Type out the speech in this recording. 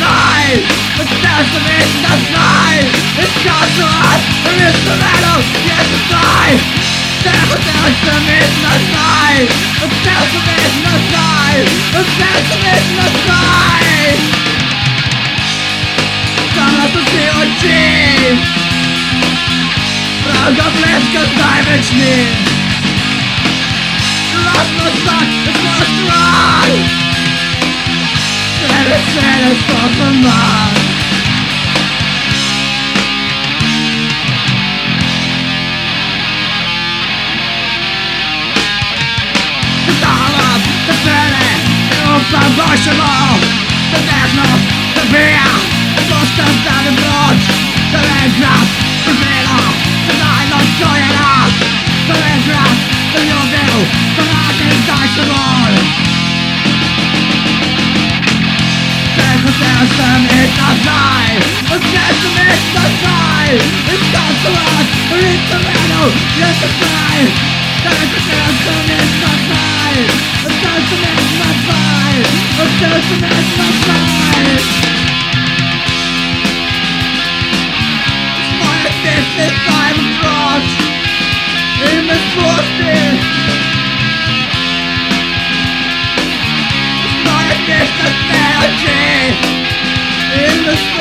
night The destination of night It's just to us There is the metal Yes it's night The destination of night The destination of night The destination of night Some of the COG Правда близко ставишь мне Lost my son, it's lost right It set us off the dollars, the penny, the monsters down the blood Is not life destination is not life It's not to us, it's the metal, yes it's life Destination is not life The destination is not life destination is not life